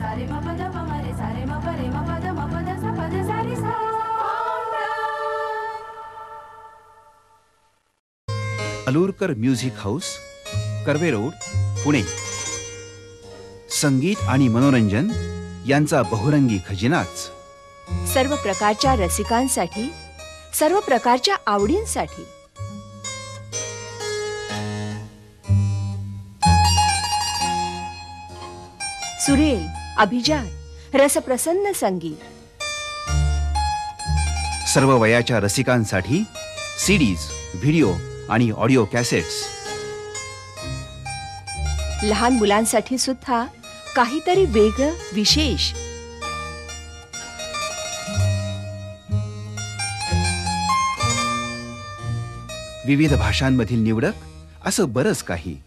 सारे म पद प म रे सारे म प रे म पद म पद स पद सारे सा Alurkar music house Karve road Pune. संगीत आणि मनोरंजन यांचा बहुरंगी खजिनाच. सर्व प्रकारच्या रसिकांसाठी सर्व प्रकारच्या आवडींसाठी. सुरेल अभिजात रसप्रसन्न संगीत. सर्व वयाच्या रसिकांसाठी सीडीज व्हिडिओ आणि ऑडिओ कॅसेट्स. लहान मुलांसाठी सुद्धा काहीतरी वेगळं विशेष. विविध भाषांमधील निवडक असं बरंच काही.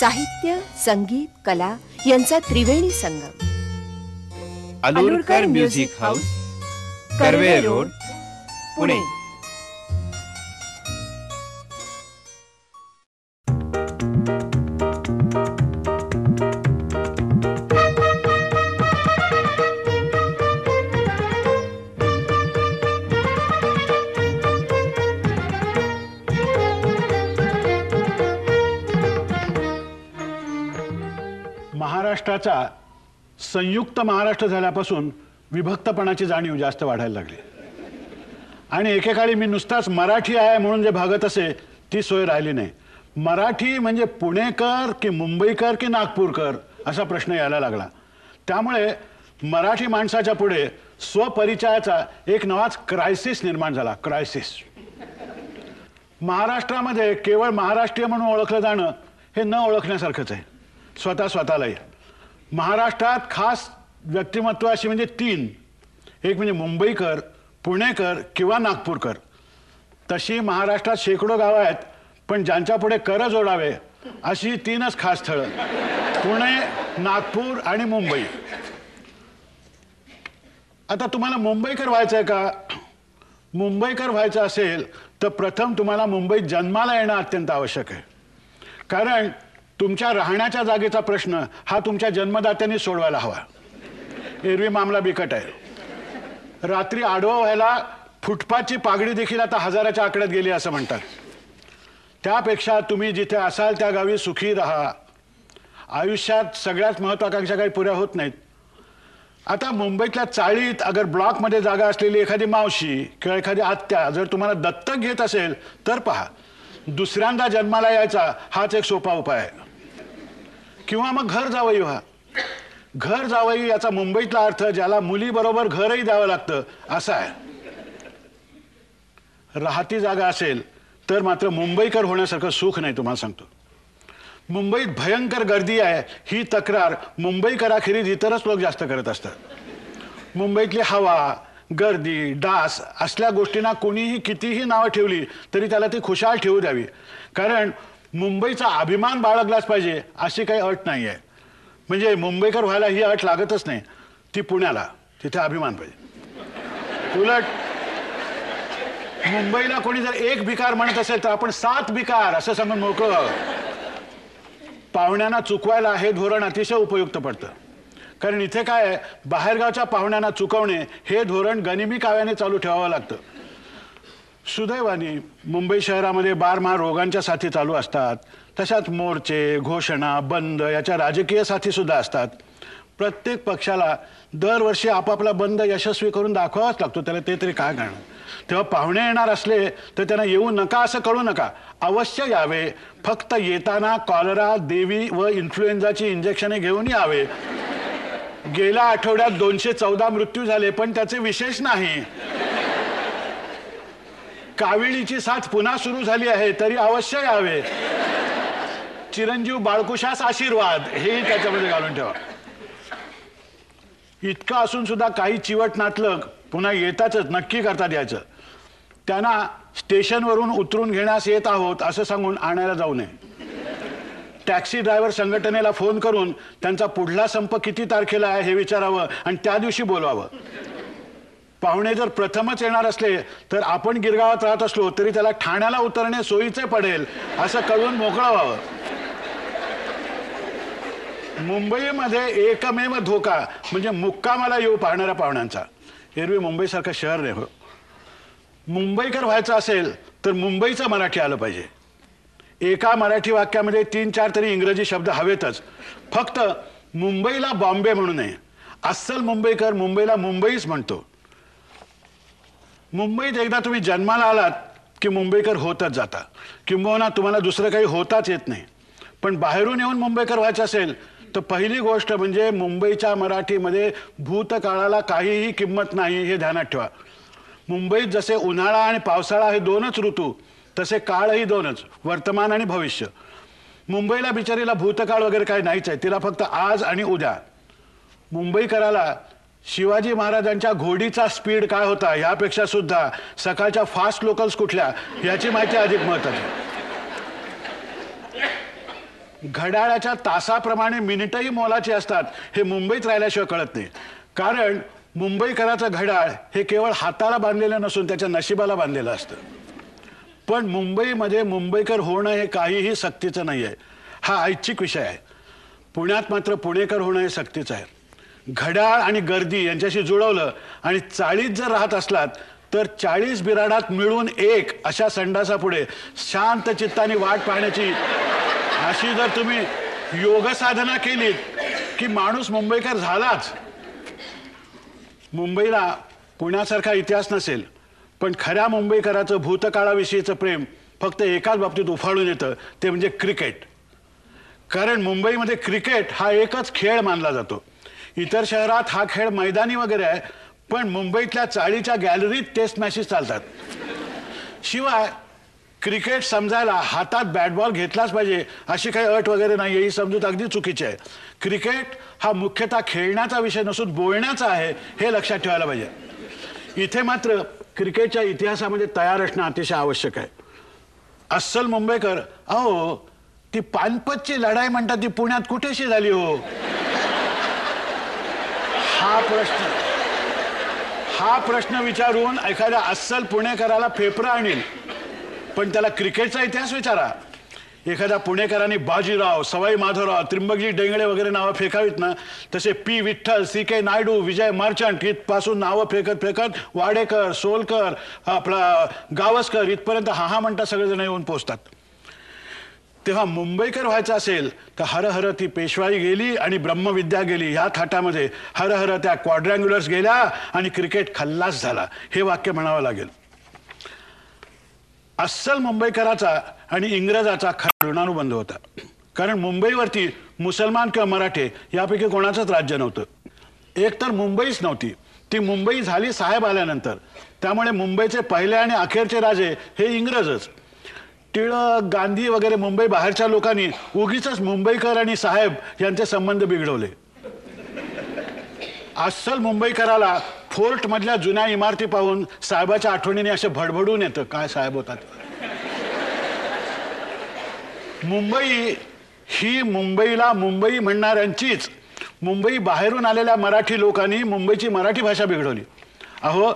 साहित्य संगीत कला यांचा त्रिवेणी संगम. Alurkar music house Karve road Pune. संयुक्त महाराष्ट्र झाल्यापासून विभक्तपणाची जाणीव जास्त वाढायला लागली. आणि एकेकाळी मी नुसताच मराठी आहे म्हणून जे भागत असे ती सोय राहिली नाही. मराठी म्हणजे पुणेकर की मुंबईकर की नागपूरकर असा प्रश्न यायला लागला. त्यामुळे मराठी माणसाच्या पुढे स्वपरिचयाचा एक नवाच क्रायसिस निर्माण झाला. क्रायसिस महाराष्ट्रामध्ये केवळ महाराष्ट्रीय म्हणून ओळखलं जाणं हे न ओळखण्यासारखंच आहे. स्वतः स्वतःलाही. महाराष्ट्रात खास व्यक्तिमत्व अशी म्हणजे तीन. एक म्हणजे मुंबईकर पुणेकर किंवा नागपूरकर. तशी महाराष्ट्रात शेकडो गावं आहेत पण ज्यांच्या पुढे कर जोडावे अशी तीनच खास स्थळं. पुणे नागपूर आणि मुंबई. आता तुम्हाला मुंबईकर व्हायचं आहे का? मुंबईकर व्हायचं असेल तर प्रथम तुम्हाला मुंबईत जन्माला येणं अत्यंत आवश्यक आहे. कारण तुमच्या राहण्याच्या जागेचा प्रश्न हा तुमच्या जन्मदात्यांनी सोडवायला हवा. एरवी मामला बिकट आहे. रात्री आडवा व्हायला फुटपाथची पागडी देखील आता हजाराच्या आकड्यात गेली असं म्हणतात. त्यापेक्षा तुम्ही जिथे असाल त्या गावी सुखी राहा. आयुष्यात सगळ्यात महत्वाकांक्षा काही पुऱ्या होत नाहीत. आता मुंबईतल्या चाळीत अगर ब्लॉकमध्ये जागा असलेली एखादी मावशी किंवा एखादी आत्या जर तुम्हाला दत्तक घेत असेल तर पहा दुसऱ्यांदा जन्माला यायचा हाच एक सोपा उपाय आहे. किंवा मग घर जावयू व्हा. घर जावई याचा मुंबईतला अर्थ ज्याला मुलीबरोबर घरही द्यावं लागतं असा आहे. राहती जागा असेल तर मात्र मुंबईकर होण्यासारखं सुख नाही तुम्हाला सांगतो. मुंबईत भयंकर गर्दी आहे ही तक्रार मुंबईकराखेरीज इतरच लोक जास्त करत असतात. मुंबईतली हवा गर्दी डास असल्या गोष्टींना कोणीही कितीही नावं ठेवली तरी त्याला ती खुशाल ठेवू द्यावी. कारण मुंबईचा अभिमान बाळगलाच पाहिजे अशी काही अट नाही आहे म्हणजे मुंबईकर व्हायला ही अट लागतच नाही. ती पुण्याला तिथे अभिमान पाहिजे. उलट मुंबईला कोणी जर एक भिकार म्हणत असेल तर आपण सात भिकार असं सांगून मोकळं. पाहुण्यांना चुकवायला हे धोरण अतिशय उपयुक्त पडतं. कारण इथे काय बाहेरगावच्या पाहुण्यांना चुकवणे हे धोरण गनिमी काव्याने चालू ठेवावं लागतं. सुदैवाने मुंबई शहरामध्ये बारमार रोगांच्या साथी चालू असतात. तशाच मोर्चे घोषणा बंद याच्या राजकीय साथी सुद्धा असतात. प्रत्येक पक्षाला दरवर्षी आपापला बंद यशस्वी करून दाखवावाच लागतो. त्याला ते तरी काय करणार? तेव्हा पाहुणे येणार असले तर त्यांना येऊ नका असं कळू नका. अवश्य यावे. फक्त येताना कॉलरा देवी व इन्फ्लुएन्झाची इंजेक्शने घेऊन यावे. गेल्या आठवड्यात दोनशे चौदा मृत्यू झाले पण त्याचे विशेष नाही. काविळीची साथ पुन्हा सुरू झाली आहे तरी अवश्य यावे. चिरंजीव बाळकुशास आशीर्वाद हे त्याच्यामध्ये घालून ठेवा. इतकं असून सुद्धा काही चिवट नातलग पुन्हा येताच नक्की करतात यायचं त्यांना स्टेशनवरून उतरून घेण्यास येत आहोत असं सांगून आणायला जाऊ नये. टॅक्सी ड्रायव्हर संघटनेला फोन करून त्यांचा पुढला संप किती तारखेला आहे हे विचारावं आणि त्या दिवशी बोलवावं. पाहुणे जर प्रथमच येणार असले तर आपण गिरगावात राहत असलो तरी त्याला ठाण्याला उतरणे सोयीचे पडेल असं कळून मोकळं व्हावं. मुंबईमध्ये एकमेव धोका म्हणजे मुक्कामाला येऊ पाहणाऱ्या पाहुण्यांचा. एरवी मुंबईसारखं शहर नाही हो. मुंबईकर व्हायचं असेल तर मुंबईचं मराठी आलं पाहिजे. एका मराठी वाक्यामध्ये तीन चार तरी इंग्रजी शब्द हवेतच. फक्त मुंबईला बॉम्बे म्हणू नये. अस्सल मुंबईकर मुंबईला मुंबईच म्हणतो. मुंबईत एकदा तुम्ही जन्माला आलात की मुंबईकर होतच जाता. किंबहुना तुम्हाला दुसरं काही होताच येत नाही. पण बाहेरून येऊन मुंबईकर व्हायचं असेल तर पहिली गोष्ट म्हणजे मुंबईच्या मराठीमध्ये भूतकाळाला काहीही किंमत नाही हे ध्यानात ठेवा. मुंबईत जसे उन्हाळा आणि पावसाळा हे दोनच ऋतू तसे काळही दोनच वर्तमान आणि भविष्य. मुंबईला बिचारीला भूतकाळ वगैरे काही नाहीच आहे तिला फक्त आज आणि उद्या. मुंबईकराला शिवाजी महाराजांच्या घोडीचा स्पीड काय होता यापेक्षा सुद्धा सकाळच्या फास्ट लोकल्स कुठल्या याची माहिती अधिक महत्वाची. घड्याळाच्या तासाप्रमाणे मिनिटही मोलाची असतात हे मुंबईत राहिल्याशिवाय कळत नाही. कारण मुंबईकराचं घड्याळ हे केवळ हाताला बांधलेलं नसून त्याच्या नशिबाला बांधलेलं असतं. पण मुंबईमध्ये मुंबईकर होणं हे काहीही सक्तीचं नाही आहे हा ऐच्छिक विषय आहे. पुण्यात मात्र पुणेकर होणं हे सक्तीचं आहे. घड्याळ आणि गर्दी यांच्याशी जुळवलं आणि चाळीत जर राहत असलात तर चाळीस बिराडात मिळून एक अशा संडासापुढे शांत चित्ताने वाट पाहण्याची. अशी जर तुम्ही योग साधना केलीत की माणूस मुंबईकर झालाच. मुंबईला पुण्यासारखा इतिहास नसेल पण खऱ्या मुंबईकराचं भूतकाळाविषयीचं प्रेम फक्त एकाच बाबतीत उफाळून येतं ते म्हणजे क्रिकेट. कारण मुंबईमध्ये क्रिकेट हा एकच खेळ मानला जातो. इतर शहरात हा खेळ मैदानी वगैरे आहे पण मुंबईतल्या चाळीच्या गॅलरीत टेस्ट मॅचेस चालतात. शिवाय क्रिकेट समजायला हातात बॅट बॉल घेतलाच पाहिजे अशी काही अट वगैरे नाही ही समजूत अगदी चुकीची आहे. क्रिकेट हा मुख्यतः खेळण्याचा विषय नसून बोलण्याचा आहे हे लक्षात ठेवायला पाहिजे. इथे मात्र क्रिकेटच्या इतिहासामध्ये तयार असणं अतिशय आवश्यक आहे. अस्सल मुंबईकर अहो ती पानपतची लढाई म्हणतात ती पुण्यात कुठेशी झाली हो? हा प्रश्न. हा प्रश्न विचारून एखाद्या अस्सल पुणेकराला फेफरा आणील पण त्याला क्रिकेटचा इतिहास विचारा. एखाद्या पुणेकरांनी बाजीराव सवाई माधवराव त्रिंबकजी डेंगळे वगैरे नावं फेकावीत ना? तसे P Vitthal C K Naidu Vijay Merchant इथपासून नावं फेकत फेकत वाडेकर सोलकर आपला गावस्कर इथपर्यंत हा हा म्हणता सगळेजण येऊन पोचतात तेव्हा मुंबईकर व्हायचं असेल तर हर हर ती पेशवाई गेली आणि ब्रह्मविद्या गेली. ह्या थाटामध्ये हर हर त्या क्वाड्रँग्युलर्स गेल्या आणि क्रिकेट खल्लास झाला. हे वाक्य म्हणावं लागेल. अस्सल मुंबईकराचा आणि इंग्रजाचा खरा ऋणानुबंध होता. कारण मुंबईवरती मुसलमान किंवा मराठे यापैकी कोणाचंच राज्य नव्हतं. एक तर मुंबईच नव्हती. ती मुंबई झाली साहेब आल्यानंतर. त्यामुळे मुंबईचे पहिले आणि अखेरचे राजे हे इंग्रजच. टिळक गांधी वगैरे मुंबई बाहेरच्या लोकांनी उगीच मुंबईकर आणि साहेब यांचे संबंध बिघडवले. अस्सल मुंबईकराला फोर्ट मधल्या जुन्या इमारती पाहून साहेबाच्या आठवणीने असे भडभडून येतं. काय साहेब होतात? मुंबई ही मुंबईला मुंबई म्हणणाऱ्यांचीच मुंबई बाहेरून आलेल्या मराठी लोकांनी मुंबईची मराठी भाषा बिघडवली. अहो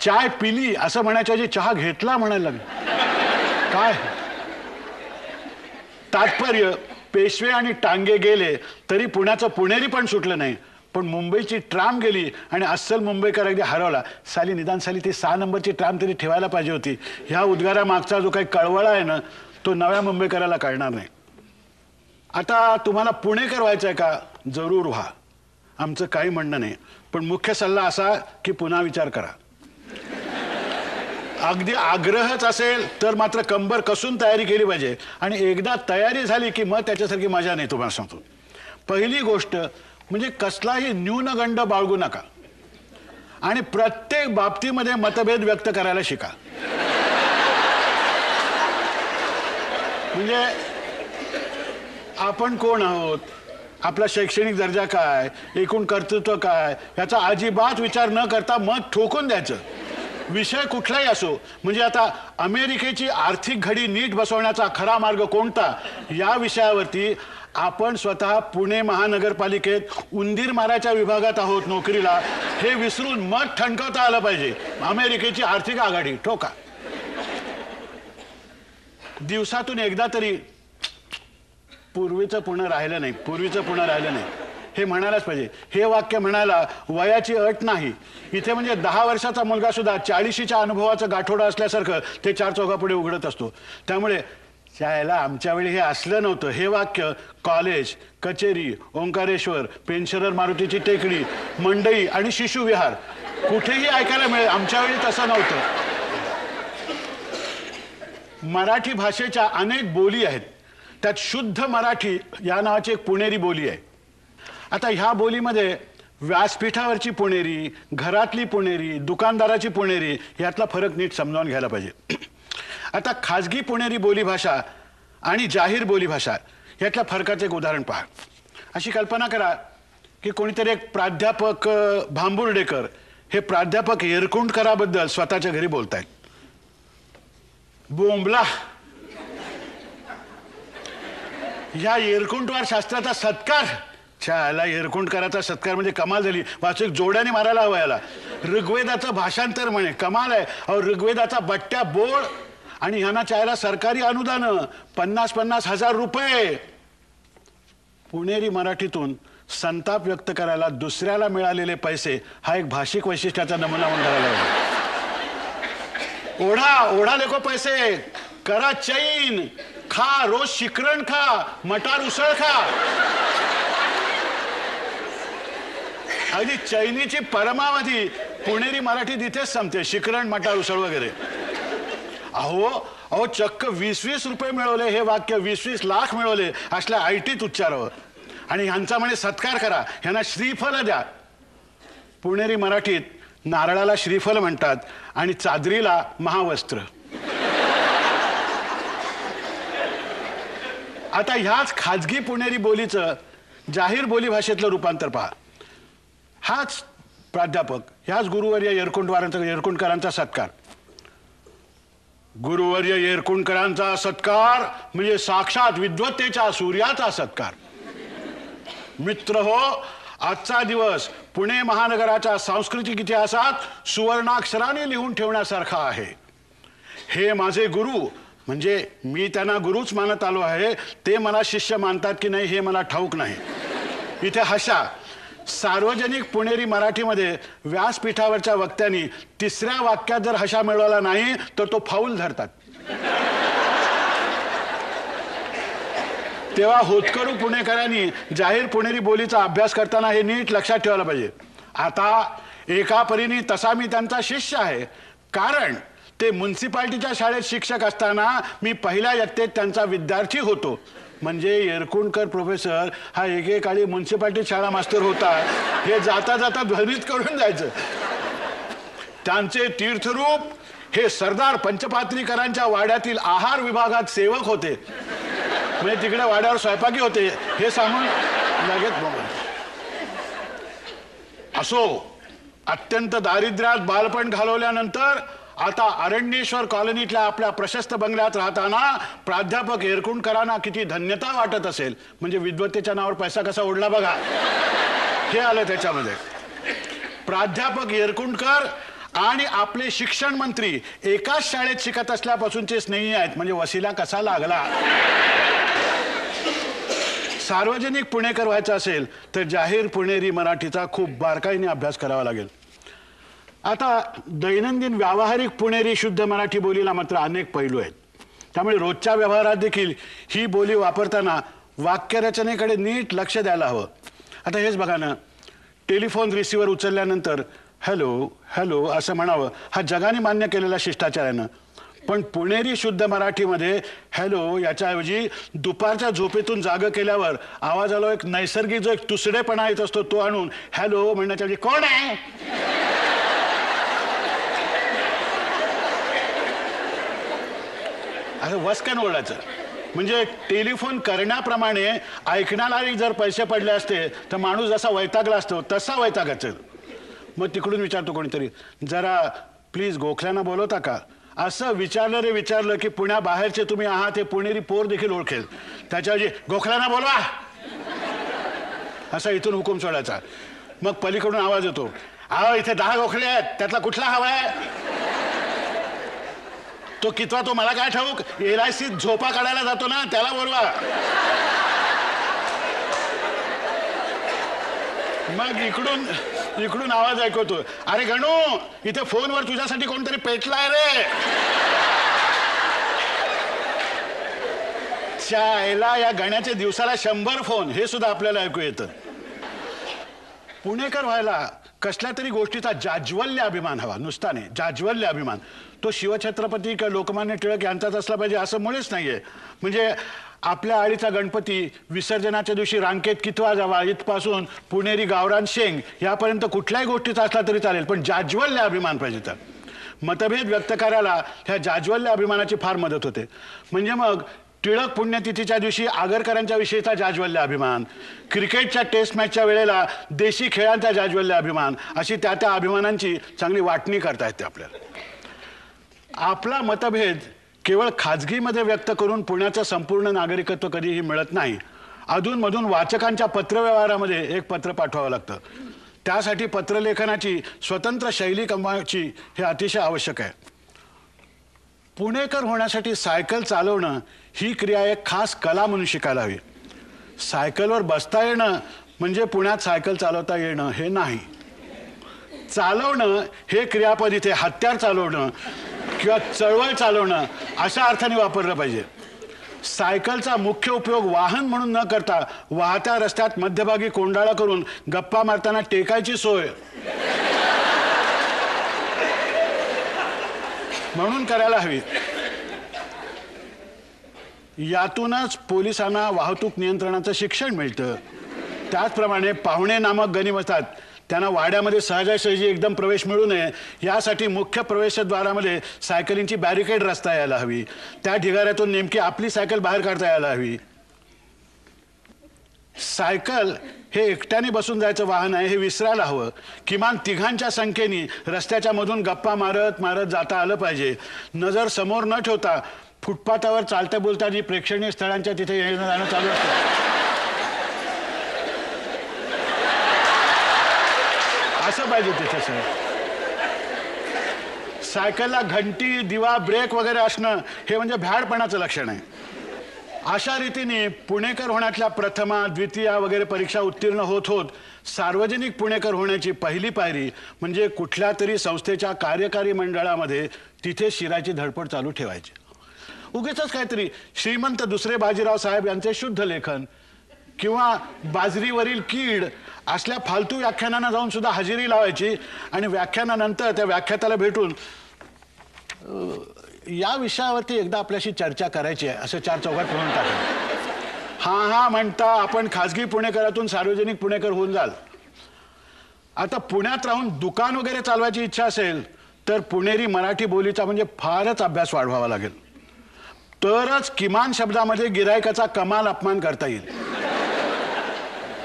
चाय पिली असं म्हणायच्या जे चहा घेतला म्हणायला लागली. काय? तात्पर्य पेशवे आणि टांगे गेले तरी पुण्याचं पुणेरी पण सुटलं नाही. पण मुंबईची ट्राम गेली आणि अस्सल मुंबईकर अगदी हरवला. साली निदान साली ती सहा नंबरची ट्राम तरी ठेवायला पाहिजे होती. ह्या उद्गारामागचा जो काही कळवळा आहे ना तो नव्या मुंबईकराला कळणार नाही. आता तुम्हाला पुणेकर व्हायचं आहे का? जरूर व्हा. आमचं काही म्हणणं नाही. पण मुख्य सल्ला असा की पुन्हा विचार करा. अगदी आग्रहच असेल तर मात्र कंबर कसून तयारी केली पाहिजे. आणि एकदा तयारी झाली की मग त्याच्यासारखी मजा नाही तुम्हाला सांगतो. पहिली गोष्ट म्हणजे कसलाही न्यूनगंड बाळगू नका. आणि प्रत्येक बाबतीमध्ये मतभेद व्यक्त करायला शिका. म्हणजे आपण कोण आहोत? आपला शैक्षणिक दर्जा काय? एकूण कर्तृत्व काय? याचा अजिबात विचार न करता मत ठोकून द्यायचं. विषय कुठलाही असो म्हणजे आता अमेरिकेची आर्थिक घडी नीट बसवण्याचा खरा मार्ग कोणता या विषयावरती आपण स्वतः पुणे महानगरपालिकेत उंदीर मारायच्या विभागात आहोत नोकरीला. हे विसरून मत ठणकवता आलं पाहिजे. अमेरिकेची आर्थिक आघाडी ठोका. दिवसातून एकदा तरी पूर्वीचं पुणं राहिलं नाही पूर्वीचं पुणं राहिलं नाही. हे म्हणायलाच पाहिजे. हे वाक्य म्हणायला वयाची अट नाही. इथे म्हणजे दहा वर्षाचा मुलगा सुद्धा चाळीशीच्या अनुभवाचं गाठोडं असल्यासारखं ते चार चौघापुढे उघडत असतो. त्यामुळे त्याला आमच्या वेळी हे असलं नव्हतं. हे वाक्य कॉलेज कचेरी ओंकारेश्वर पेन्शनर मारुतीची टेकडी मंडई आणि शिशुविहार कुठेही ऐकायला मिळेल. आमच्या वेळी तसं नव्हतं. मराठी भाषेच्या अनेक बोली आहेत. त्यात शुद्ध मराठी या नावाची एक पुणेरी बोली आहे. आता ह्या बोलीमध्ये व्यासपीठावरची पुणेरी घरातली पुणेरी दुकानदाराची पुणेरी यातला फरक नीट समजावून घ्यायला पाहिजे. आता खाजगी पुणेरी बोलीभाषा आणि जाहीर बोलीभाषा यातल्या फरकाचं एक उदाहरण पहा. अशी कल्पना करा की कोणीतरी एक प्राध्यापक भांबुर्डेकर हे प्राध्यापक येरकुंडकराबद्दल स्वतःच्या घरी बोलत आहेत बोंबला. ह्या येरकुंटवार शास्त्राचा सत्कार छाला एरकुंडकराचा सत्कार म्हणजे कमाल झाली. वाचक जोड्याने मारायला हवं याला. ऋग्वेदाचं भाषांतर म्हणे. कमाल आहे. अहो ऋग्वेदाचा बट्ट्या बोळ आणि ह्यांना चायला सरकारी अनुदान. पन्नास पन्नास हजार रुपये. पुणेरी मराठीतून संताप व्यक्त करायला दुसऱ्याला मिळालेले पैसे हा एक भाषिक वैशिष्ट्याचा नमुना म्हणून धरायला ओढा ओढा लेखो पैसे. करा चैन. खा रोज शिकरण खा. मटार उसळ खा. अगदी चैनीची परमावधी पुणेरी मराठी तिथेच संपते शिकरण मटार उसळ वगैरे. अहो अहो चक्क वीस वीस रुपये मिळवले हे वाक्य वीस वीस लाख मिळवले असल्या आय टीत उच्चारावं. आणि ह्यांचा म्हणे सत्कार करा ह्यांना श्रीफल द्या. पुणेरी मराठीत नारळाला श्रीफल म्हणतात आणि चादरीला महावस्त्र. आता ह्याच खाजगी पुणेरी बोलीचं जाहीर बोली भाषेतलं रूपांतर पहा. हाच प्राध्यापक ह्याच गुरुवर्य येरकुंडवारांचा येरकुंडकरांचा सत्कार. गुरुवर्य येरकुंडकरांचा सत्कार म्हणजे साक्षात विद्वत्तेच्या सूर्याचा सत्कार. मित्र हो आजचा दिवस पुणे महानगराच्या सांस्कृतिक इतिहासात सुवर्णाक्षराने लिहून ठेवण्यासारखा आहे. हे माझे गुरु म्हणजे मी त्यांना गुरुच मानत आलो आहे ते मला शिष्य मानतात की नाही हे मला ठाऊक नाही. इथे हशा सार्वजनिक पुणेरी मराठीमध्ये व्यासपीठावरच्या वक्त्यांनी तिसऱ्या वाक्यात जर हशा मिळवला नाही तर तो फाऊल धरतात. तेव्हा होतकरू पुणेकरांनी जाहीर पुणेरी बोलीचा अभ्यास करताना हे नीट लक्षात ठेवायला पाहिजे. आता एका परीने तसा मी त्यांचा शिष्य आहे. कारण ते म्युन्सिपाल्टीच्या शाळेत शिक्षक असताना मी पहिल्या इयत्तेत त्यांचा विद्यार्थी होतो. म्हणजे येरकुंडकर प्रोफेसर हा एकेकाळी म्युन्सिपाल्टी शाळा मास्तर होता. हे जाता जाता ध्वनित करून जायचं. त्यांचे तीर्थरूप हे सरदार पंचपात्रीकरांच्या वाड्यातील आहार विभागात सेवक होते. म्हणजे तिकडे वाड्यावर स्वयंपाकी होते. हे सांगून लगेच बघून असो अत्यंत दारिद्र्यात बालपण घालवल्यानंतर आता अरण्येश्वर कॉलनीतल्या आपल्या प्रशस्त बंगल्यात राहताना प्राध्यापक एरकुंडकरांना किती धन्यता वाटत असेल. म्हणजे विद्वत्तेच्या नावावर पैसा कसा ओढला बघा. हे आलं त्याच्यामध्ये. प्राध्यापक येरकुंडकर आणि आपले शिक्षण मंत्री एकाच शाळेत शिकत असल्यापासूनचे स्नेही आहेत. म्हणजे वसिला कसा लागला? सार्वजनिक पुणेकर व्हायचं असेल तर जाहीर पुणेरी मराठीचा खूप बारकाईने अभ्यास करावा लागेल. आता दैनंदिन व्यावहारिक पुणेरी शुद्ध मराठी बोलीला मात्र अनेक पैलू आहेत. त्यामुळे रोजच्या व्यवहारात देखील ही बोली वापरताना वाक्यरचनेकडे नीट लक्ष द्यायला हवं. आता हेच बघा ना टेलिफोन रिसिव्हर उचलल्यानंतर हॅलो हॅलो असं म्हणावं हा जगाने मान्य केलेला शिष्टाचार आहे ना. पण पुणेरी शुद्ध मराठीमध्ये हॅलो याच्याऐवजी दुपारच्या झोपेतून जाग केल्यावर आवाजाला एक नैसर्गिक जो एक तुसडेपणा येत असतो तो आणून हॅलो म्हणण्याच्या कोण आहे? असं वस्कन ओरडायचं. म्हणजे टेलिफोन करण्याप्रमाणे ऐकणाराही जर पैसे पडले असते तर माणूस जसा वैतागला असतो तसा वैतागाचं मग तिकडून विचारतो कोणीतरी जरा प्लीज गोखल्यांना बोलवता का? असं विचारलं रे विचारलं की पुण्याबाहेरचे तुम्ही आहात हे पुणेरी पोर देखील ओळखेल. त्याच्याऐवजी गोखल्यांना बोलवा. असा इथून हुकूम सोडायचा. मग पलीकडून आवाज येतो आहो इथे दहा गोखले आहेत त्यातला कुठला हवा आहे? तो कितवा तो मला काय ठाऊक? एल आय सी झोपा काढायला जातो ना त्याला बोलवा. मग इकडून इकडून आवाज ऐकवतो. अरे गणू इथे फोनवर तुझ्यासाठी कोणतरी पेटलाय रे. शायला या गाण्याच्या दिवसाला शंभर फोन हे सुद्धा आपल्याला ऐकू येतं. पुणेकर व्हायला कसल्या तरी गोष्टीचा जाज्वल्य अभिमान हवा नुसता नाही जाज्वल्य अभिमान. तो शिवछत्रपती किंवा लोकमान्य टिळक यांचाच असला पाहिजे असं मुळेच नाहीये. म्हणजे आपल्या आळीचा गणपती विसर्जनाच्या दिवशी रांकेत कितवा जावा इथपासून पुणेरी गावरान शेंग यापर्यंत कुठल्याही गोष्टीचा असला तरी चालेल पण जाज्वल्य अभिमान पाहिजे तर. मतभेद व्यक्त करायला ह्या जाज्वल्य अभिमानाची फार मदत होते. म्हणजे मग टिळक पुण्यतिथीच्या दिवशी आगरकरांच्या विषयीचा जाज्वल्य अभिमान. क्रिकेटच्या टेस्ट मॅचच्या वेळेला देशी खेळांचा जाज्वल्य अभिमान. अशी त्या त्या अभिमानांची चांगली वाटणी करता येते आपल्याला. आपला मतभेद केवळ खाजगीमध्ये व्यक्त करून पुण्याचं संपूर्ण नागरिकत्व कधीही मिळत नाही. अधूनमधून वाचकांच्या पत्रव्यवहारामध्ये एक पत्र पाठवावं लागतं. त्यासाठी पत्रलेखनाची स्वतंत्र शैली कमवायची हे अतिशय आवश्यक आहे. पुणेकर होण्यासाठी सायकल चालवणं ही क्रिया एक खास कला म्हणून शिकायला हवी. सायकलवर बसता येणं म्हणजे पुण्यात सायकल चालवता येणं हे नाही. चालवणं हे क्रियापद इथे हत्यार चालवणं किंवा चळवळ चालवणं अशा अर्थाने वापरलं पाहिजे. सायकलचा मुख्य उपयोग वाहन म्हणून न करता वाहत्या रस्त्यात मध्यभागी कोंडाळा करून गप्पा मारताना टेकायची सोय. म्हणून करायला हवी. यातूनच पोलिसांना वाहतूक नियंत्रणाचं शिक्षण मिळतं. त्याचप्रमाणे पाहुणे नामक गनिम असतात. त्यांना वाड्यामध्ये सहजासहजी एकदम प्रवेश मिळू नये. यासाठी मुख्य प्रवेशद्वारामध्ये सायकलींची बॅरिकेड रस्ता यायला हवी. त्या ढिगाऱ्यातून नेमकी आपली सायकल बाहेर काढता यायला हवी. सायकल हे एकट्याने बसून जायचं वाहन आहे हे विसरायला हवं. किमान तिघांच्या संख्येने रस्त्याच्या मधून गप्पा मारत मारत जाता आलं पाहिजे. नजर समोर न ठेवता फुटपाथावर चालत्या बोलताना प्रेक्षणीय स्थळांच्या तिथे येणं जाणं चालू असतं. असं पाहिजे तिथे सर. सायकलला घंटी दिवा ब्रेक वगैरे असणं हे म्हणजे भ्याडपणाचं लक्षण आहे. अशा रीतीने पुणेकर होण्यातल्या प्रथमा द्वितीया वगैरे परीक्षा उत्तीर्ण होत होत सार्वजनिक पुणेकर होण्याची पहिली पायरी म्हणजे कुठल्या तरी संस्थेच्या कार्यकारी मंडळामध्ये तिथे शिरायची धडपड चालू ठेवायची. उगीच काहीतरी. श्रीमंत दुसरे बाजीराव साहेब यांचे शुद्ध लेखन. किंवा बाजरीवरील कीड असल्या फालतू व्याख्यानांना जाऊन सुद्धा हजेरी लावायची आणि व्याख्यानानंतर त्या व्याख्याताला भेटून या विषयावरती एकदा आपल्याशी चर्चा करायची आहे असं चार चौघात म्हणून टाकलं. हा हा म्हणता आपण खाजगी पुणेकरातून सार्वजनिक पुणेकर होऊन जाल. आता पुण्यात राहून दुकान वगैरे चालवायची इच्छा असेल तर पुणेरी मराठी बोलीचा म्हणजे फारच अभ्यास वाढवावा लागेल. तरच किमान शब्दामध्ये गिरायकाचा कमाल अपमान करता येईल.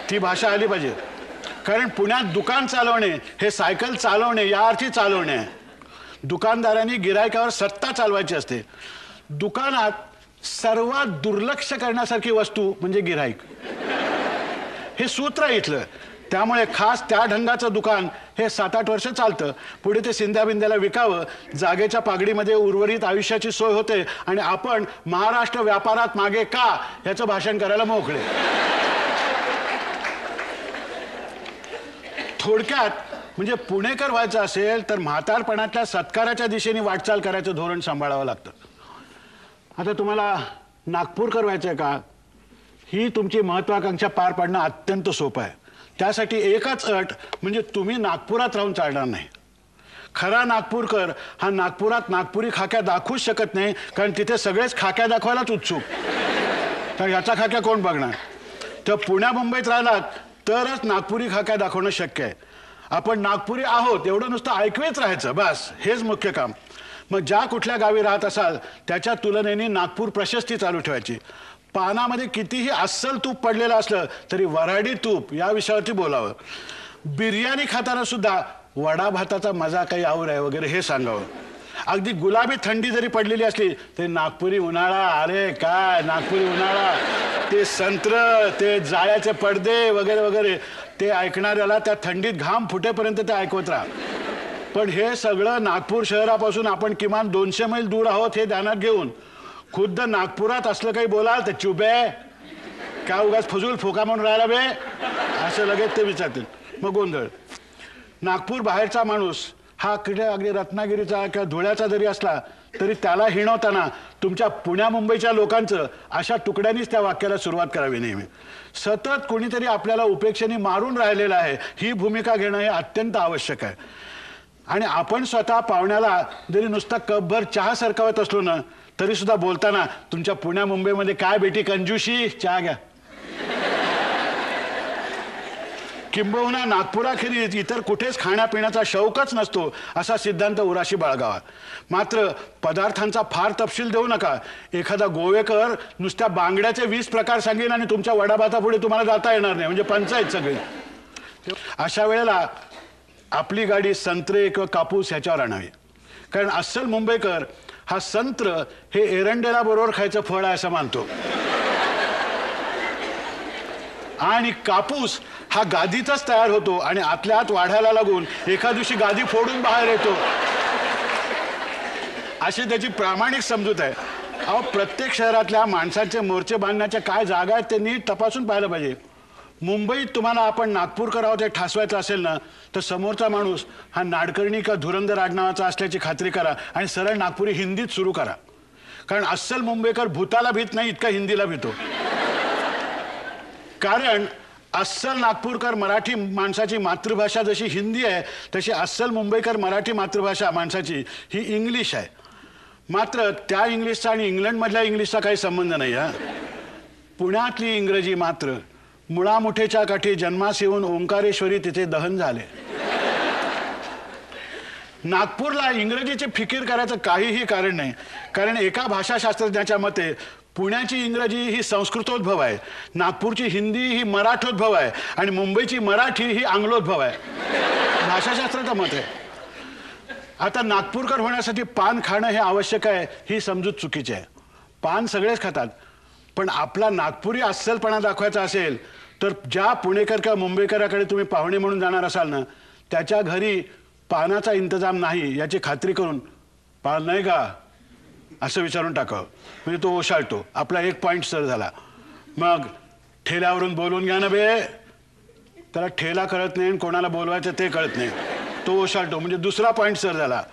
ती भाषा आली पाहिजे. कारण पुण्यात दुकान चालवणे हे सायकल चालवणे या अर्थी चालवणे. आहे दुकानदारांनी गिरायकावर सत्ता चालवायची असते. दुकानात सर्वात दुर्लक्ष करण्यासारखी वस्तू म्हणजे गिरायक हे सूत्र इथलं. त्यामुळे खास त्या ढंगाचं दुकान हे सात आठ वर्ष चालतं. पुढे ते सिंध्या बिंद्याला विकावं जागेच्या पागडीमध्ये उर्वरित आयुष्याची सोय होते आणि आपण महाराष्ट्र व्यापारात मागे का याचं भाषण करायला मोकळे. थोडक्यात म्हणजे पुणेकर व्हायचं असेल तर म्हातारपणातल्या सत्काराच्या दिशेने वाटचाल करायचं धोरण सांभाळावं लागतं. आता तुम्हाला नागपूरकर व्हायचं आहे का? ही तुमची महत्वाकांक्षा पार पाडणं अत्यंत सोपं आहे. त्यासाठी एकच अट म्हणजे तुम्ही नागपुरात राहून चालणार नाही. खरा नागपूरकर हा नागपुरात नागपुरी खाक्या दाखवूच शकत नाही कारण तिथे सगळेच खाक्या दाखवायलाच उत्सुक. तर ह्याचा खाक्या कोण बघणार? तर पुण्या मुंबईत राहिलात तरच नागपुरी खाक्या दाखवणं शक्य आहे. आपण नागपुरी आहोत एवढं नुसतं ऐकवेच राहायचं बस हेच मुख्य काम. मग ज्या कुठल्या गावी राहत असाल त्याच्या तुलनेने नागपूर प्रशस्ती चालू ठेवायची. पानामध्ये कितीही अस्सल तूप पडलेलं असलं तरी वऱ्हाडी तूप या विषयावरती बोलावं. बिर्याणी खाताना सुद्धा वडा भाताचा मजा काही आवर आहे वगैरे हे सांगावं. अगदी गुलाबी थंडी जरी पडलेली असली तरी नागपुरी उन्हाळा अरे काय नागपुरी उन्हाळा. ते संत्र ते जाळ्याचे पडदे वगैरे वगैरे ते ऐकणाऱ्याला त्या थंडीत घाम फुटेपर्यंत ते ऐकवत राहा. पण हे सगळं नागपूर शहरापासून आपण किमान दोनशे मैल दूर आहोत हे ध्यानात घेऊन खुद्द नागपुरात असलं काही बोलाल तर चुबे काय उगाच फजूल फोका म्हणून राहिला बे. असं लगेच ते विचारतील. मग गोंधळ. नागपूर बाहेरचा माणूस हा कुठे अगदी रत्नागिरीचा किंवा धुळ्याचा जरी असला तरी त्याला हिणवताना तुमच्या पुण्या मुंबईच्या लोकांचं अशा तुकड्यांनीच त्या वाक्याला सुरुवात करावी नेहमी. सतत कोणीतरी आपल्याला उपेक्षेने मारून राहिलेलं आहे ही भूमिका घेणं हे अत्यंत आवश्यक आहे. आणि आपण स्वतः पाहुण्याला जरी नुसता कपभर चहा सरकावत असलो ना तरी सुद्धा बोलताना तुमच्या पुण्या मुंबईमध्ये काय बेटी कंजूशी? चहा घ्या. किंबहुना नागपुराखेरीज इतर कुठेच खाण्यापिण्याचा शौकच नसतो असा सिद्धांत उराशी बाळगावा. मात्र पदार्थांचा फार तपशील देऊ नका. एखादा गोवेकर नुसत्या बांगड्याचे वीस प्रकार सांगेन आणि तुमच्या वडाभातापुढे तुम्हाला जाता येणार नाही. म्हणजे पंचायत सगळी. अशा वेळेला आपली गाडी संत्रे किंवा कापूस ह्याच्यावर आणावी. कारण अस्सल मुंबईकर हा संत्र हे एरंडेला बरोबर खायचं फळ आहे असं मानतो. आणि कापूस हा गादीचाच तयार होतो आणि आतल्या आत वाढायला लागून एका दिवशी गादी फोडून बाहेर येतो. अशी त्याची प्रामाणिक समजूत आहे. अहो प्रत्येक शहरातल्या माणसांचे मोर्चे बांधण्याच्या काय जागा आहेत ते नीट तपासून पाहिलं पाहिजे. मुंबईत तुम्हाला आपण नागपूरकर आहोत हे ठासवायचं असेल ना तर समोरचा माणूस हा नाडकर्णी का धुरंधर आडनावाचा असल्याची खात्री करा आणि सरळ नागपुरी हिंदीत सुरू करा. कारण अस्सल मुंबईकर भूताला भीत नाही इतका हिंदीला भीतो. कारण अस्सल नागपूरकर मराठी माणसाची मातृभाषा जशी हिंदी आहे तशी अस्सल मुंबईकर मराठी मातृभाषा माणसाची ही इंग्लिश आहे. मात्र त्या इंग्लिशचा आणि इंग्लंडमधल्या इंग्लिशचा काही संबंध नाही हा. पुण्यातली इंग्रजी मात्र मुळामुठेच्या काठी जन्मास येऊन ओंकारेश्वरी तिथे दहन झाले. नागपूरला इंग्रजीची फिकीर करायचं काहीही कारण नाही. कारण एका भाषाशास्त्रज्ञाच्या मते पुण्याची इंग्रजी ही संस्कृतोद्भव आहे. नागपूरची हिंदी ही मराठोद्भव आहे. आणि मुंबईची मराठी ही आंग्लोद्भव आहे. भाषाशास्त्राचं मत आहे. आता नागपूरकर होण्यासाठी पान खाणं हे आवश्यक आहे ही समजूत चुकीची आहे. पान सगळेच खातात. पण आपला नागपुरी अस्सलपणा दाखवायचा असेल तर ज्या पुणेकर किंवा मुंबईकराकडे तुम्ही पाहुणे म्हणून जाणार असाल ना त्याच्या घरी पानाचा इंतजाम नाही याची खात्री करून पान नाही का? असं विचारून टाकावं. म्हणजे तो ओशाळतो. आपला एक पॉईंट सर झाला. मग ठेल्यावरून बोलून घ्या ना बे. त्याला ठेला कळत नाही आणि कोणाला बोलवायचं ते कळत नाही. तो ओशाळतो. म्हणजे दुसरा पॉईंट सर झाला.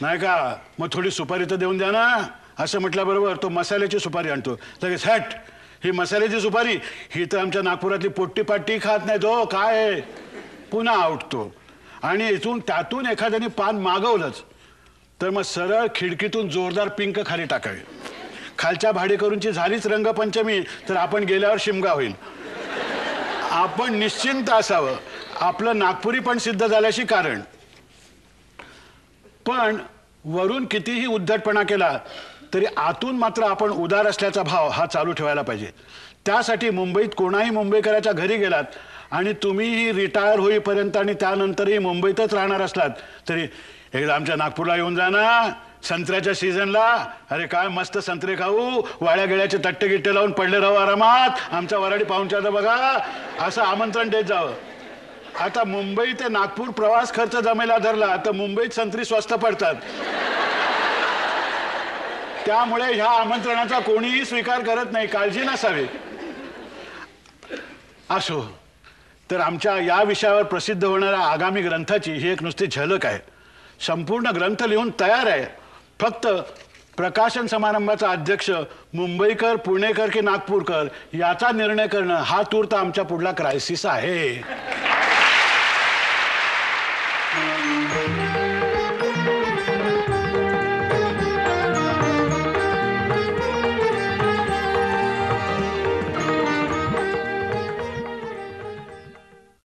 नाही का? मग थोडी सुपारी तर देऊन द्या ना. असं म्हटल्याबरोबर तो मसाल्याची सुपारी आणतो. लगेच हॅट! ही मसाल्याची सुपारी ही तर आमच्या नागपुरातली पोट्टी पाट्टी खात नाही तो काय? पुन्हा आवडतो आणि इथून त्यातून एखाद्याने पान मागवलंच तर मग सरळ खिडकीतून जोरदार पिंक खाली टाकावी. खालच्या भाडेकरूंची झालीच रंगपंचमी तर आपण गेल्यावर शिमगा होईल. आपण निश्चिंत असावं. आपलं नागपुरी पण सिद्ध झाल्याशी कारण. पण वरून कितीही उद्धटपणा केला तरी आतून मात्र आपण उदार असल्याचा भाव हा चालू ठेवायला पाहिजे. त्यासाठी मुंबईत कोणाही मुंबईकराच्या घरी गेलात आणि तुम्हीही रिटायर होईपर्यंत आणि त्यानंतरही मुंबईतच राहणार असलात तरी एकदा आमच्या नागपूरला येऊन जा ना. संत्र्याच्या सीझनला. अरे काय मस्त संत्रे खाऊ. वाळ्या गेळ्याचे तट्टे गिट्टे लावून पडले राहू आरामात. आमच्या वराडी पाहुणच्या बघा. असं आमंत्रण देत जावं. आता मुंबई ते नागपूर प्रवास खर्च जमेला धरला तर मुंबईत संत्री स्वस्त पडतात. त्यामुळे ह्या आमंत्रणाचा कोणीही स्वीकार करत नाही. काळजी नसावी. असो तर आमच्या या विषयावर प्रसिद्ध होणाऱ्या आगामी ग्रंथाची ही एक नुसती झलक आहे. संपूर्ण ग्रंथ लिहून तयार आहे. फक्त प्रकाशन समारंभाचा अध्यक्ष मुंबईकर पुणेकर की नागपूरकर याचा निर्णय करणं हा तूर्त आमच्या पुढला क्रायसिस आहे.